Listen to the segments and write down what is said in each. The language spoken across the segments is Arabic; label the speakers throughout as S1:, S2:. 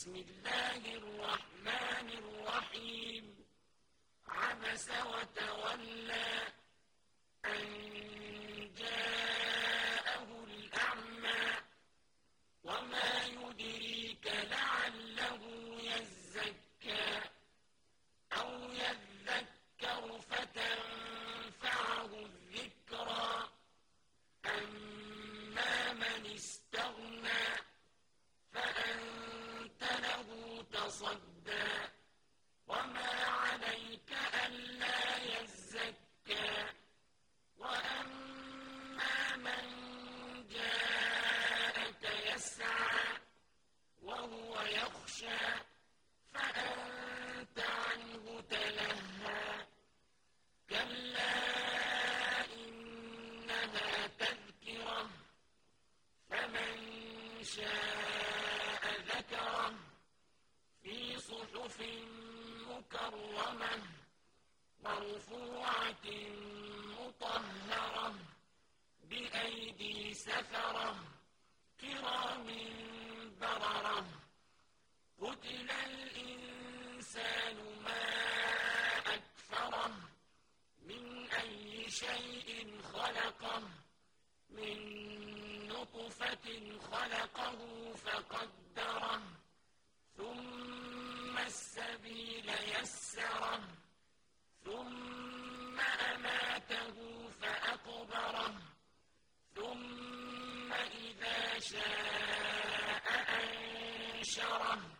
S1: بسم الله الرحمن الرحيم. عبس وتولى شاء ذكره في صحف مكرمة مرفوعة مطهرة بأيدي سفرة كرام نطفة خلقه فقدره ثم السبيل يسره ثم أماته فأقبره ثم إذا شاء أنشره.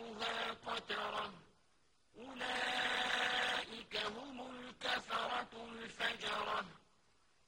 S1: ترهقها قترة